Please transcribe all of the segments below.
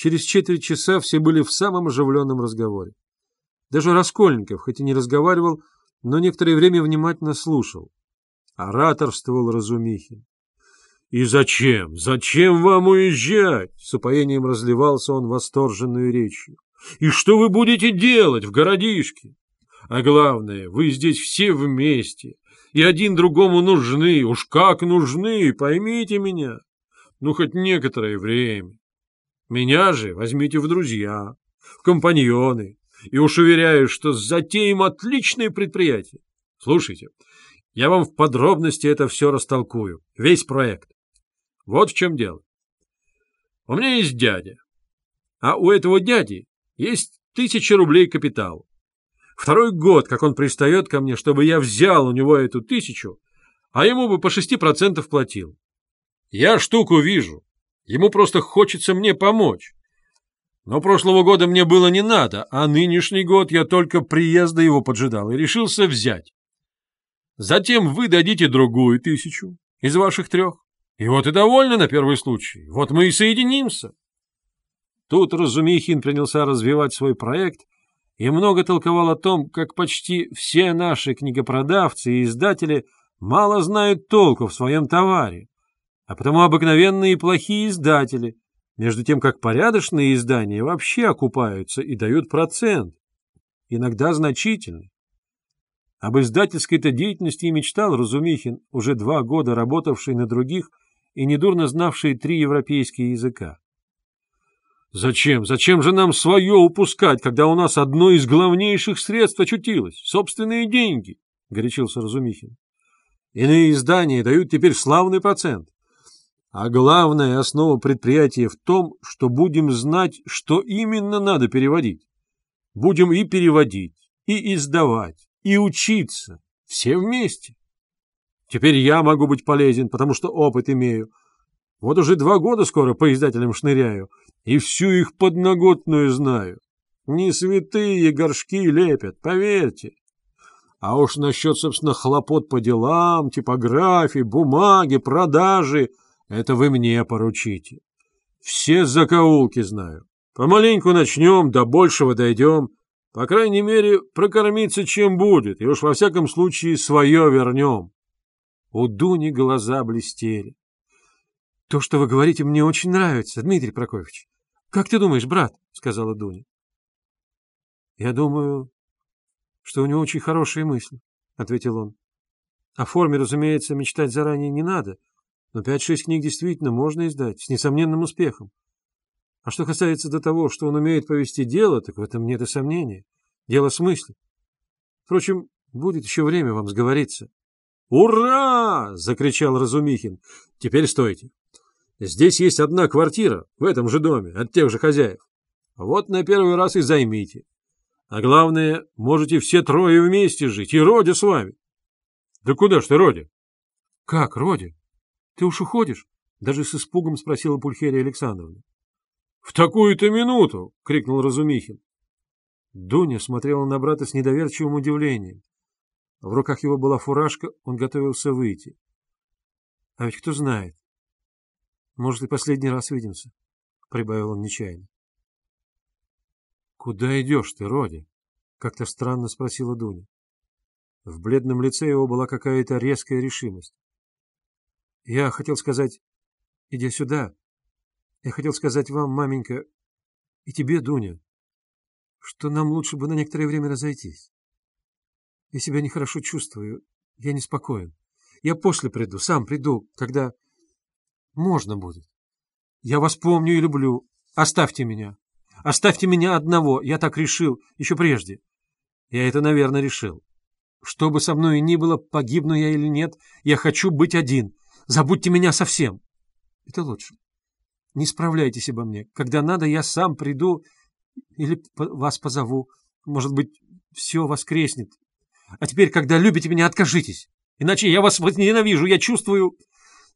Через четверть часа все были в самом оживленном разговоре. Даже Раскольников, хоть и не разговаривал, но некоторое время внимательно слушал. Ораторствовал Разумихин. «И зачем? Зачем вам уезжать?» С упоением разливался он восторженную речью. «И что вы будете делать в городишке? А главное, вы здесь все вместе, и один другому нужны, уж как нужны, поймите меня. Ну, хоть некоторое время. Меня же возьмите в друзья, в компаньоны, и уж уверяю, что затеем отличное предприятие. Слушайте, я вам в подробности это все растолкую, весь проект. Вот в чем дело. У меня есть дядя, а у этого дяди есть тысяча рублей капитал. Второй год, как он пристает ко мне, чтобы я взял у него эту тысячу, а ему бы по шести процентов платил. Я штуку вижу. Ему просто хочется мне помочь. Но прошлого года мне было не надо, а нынешний год я только приезда его поджидал и решился взять. Затем вы дадите другую тысячу из ваших трех. И вот и довольны на первый случай. Вот мы и соединимся. Тут Разумихин принялся развивать свой проект и много толковал о том, как почти все наши книгопродавцы и издатели мало знают толку в своем товаре, а потому обыкновенные плохие издатели, между тем как порядочные издания вообще окупаются и дают процент, иногда значительный. Об издательской-то деятельности и мечтал Разумихин, уже два года работавший на других и недурно знавший три европейские языка. Зачем? Зачем же нам свое упускать, когда у нас одно из главнейших средств очутилось? Собственные деньги, — горячился Разумихин. Иные издания дают теперь славный процент. А главная основа предприятия в том, что будем знать, что именно надо переводить. Будем и переводить, и издавать, и учиться. Все вместе. Теперь я могу быть полезен, потому что опыт имею. Вот уже два года скоро по издателям шныряю, и всю их подноготную знаю. Не святые горшки лепят, поверьте. А уж насчет, собственно, хлопот по делам, типографии, бумаги, продажи, это вы мне поручите. Все закоулки знаю. Помаленьку начнем, до большего дойдем. По крайней мере, прокормиться чем будет, и уж во всяком случае свое вернем. У Дуни глаза блестели. — То, что вы говорите, мне очень нравится, Дмитрий Прокофьевич. — Как ты думаешь, брат? — сказала Дуня. — Я думаю, что у него очень хорошие мысли, — ответил он. — О форме, разумеется, мечтать заранее не надо, но пять-шесть книг действительно можно издать с несомненным успехом. А что касается до того, что он умеет повести дело, так в этом нет и сомнения. Дело смысле. Впрочем, будет еще время вам сговориться. «Ура!» — закричал Разумихин. «Теперь стойте. Здесь есть одна квартира, в этом же доме, от тех же хозяев. Вот на первый раз и займите. А главное, можете все трое вместе жить, и Родя с вами. Да куда ж ты, Родя? Как, Родя? Ты уж уходишь? Даже с испугом спросила Пульхерия Александровна. В такую-то минуту! — крикнул Разумихин. Дуня смотрела на брата с недоверчивым удивлением. В руках его была фуражка, он готовился выйти. А ведь кто знает, может, и последний раз видимся, — прибавил он нечаянно. — Куда идешь ты, Роди? — как-то странно спросила Дуня. В бледном лице его была какая-то резкая решимость. — Я хотел сказать, идя сюда, я хотел сказать вам, маменька, и тебе, Дуня, что нам лучше бы на некоторое время разойтись. Я себя нехорошо чувствую, я неспокоен. Я после приду, сам приду, когда... Можно будет. Я вас помню и люблю. Оставьте меня. Оставьте меня одного. Я так решил, еще прежде. Я это, наверное, решил. Что бы со мной ни было, погибну я или нет, я хочу быть один. Забудьте меня совсем. Это лучше. Не справляйтесь обо мне. Когда надо, я сам приду или вас позову. Может быть, все воскреснет. А теперь, когда любите меня, откажитесь. Иначе я вас ненавижу, я чувствую...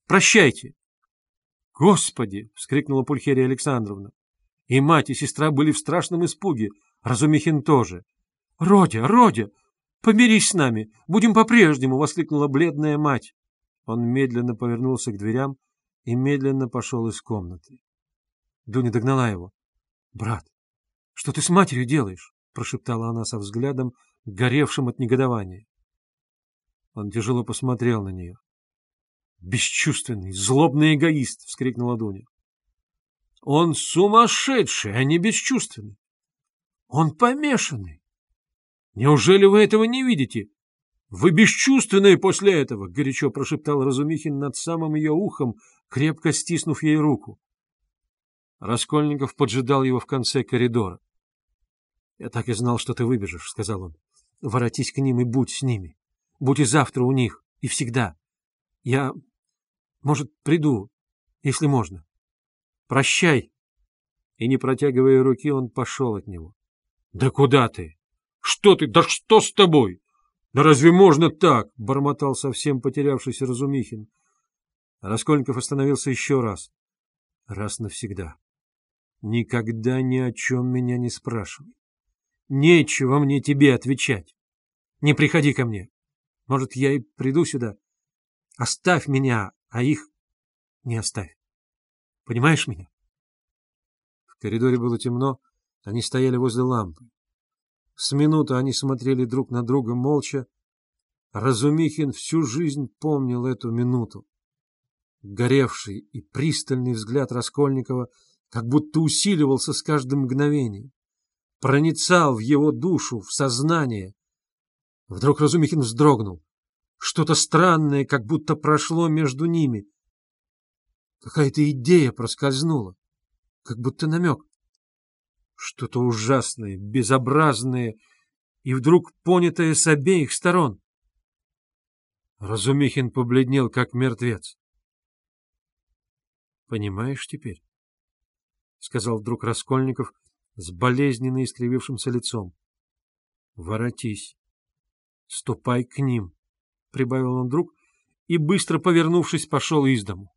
Прощайте. «Господи!» — вскрикнула Пульхерия Александровна. И мать, и сестра были в страшном испуге, Разумихин тоже. «Родя, Родя, помирись с нами, будем по-прежнему!» — воскликнула бледная мать. Он медленно повернулся к дверям и медленно пошел из комнаты. Дуня догнала его. Брат, что ты с матерью делаешь? — прошептала она со взглядом, горевшим от негодования. Он тяжело посмотрел на нее. «Бесчувственный, злобный эгоист!» — вскрикнула Дуня. «Он сумасшедший, а не бесчувственный! Он помешанный! Неужели вы этого не видите? Вы бесчувственные после этого!» — горячо прошептал Разумихин над самым ее ухом, крепко стиснув ей руку. Раскольников поджидал его в конце коридора. — Я так и знал, что ты выбежишь, — сказал он. — Воротись к ним и будь с ними. Будь и завтра у них, и всегда. Я, может, приду, если можно. Прощай. И, не протягивая руки, он пошел от него. — Да куда ты? Что ты? Да что с тобой? Да разве можно так? — бормотал совсем потерявшийся Разумихин. Раскольников остановился еще раз. Раз навсегда. Никогда ни о чем меня не спрашивай. Нечего мне тебе отвечать. Не приходи ко мне. Может, я и приду сюда. Оставь меня, а их не оставь. Понимаешь меня? В коридоре было темно, они стояли возле лампы. С минуты они смотрели друг на друга молча. Разумихин всю жизнь помнил эту минуту. Горевший и пристальный взгляд Раскольникова как будто усиливался с каждым мгновением проницал в его душу, в сознание. Вдруг Разумихин вздрогнул. Что-то странное как будто прошло между ними. Какая-то идея проскользнула, как будто намек. Что-то ужасное, безобразное и вдруг понятое с обеих сторон. Разумихин побледнел, как мертвец. — Понимаешь теперь? — сказал вдруг Раскольников, с болезненно искривившимся лицом. — Воротись. Ступай к ним, — прибавил он вдруг, и, быстро повернувшись, пошел из дому.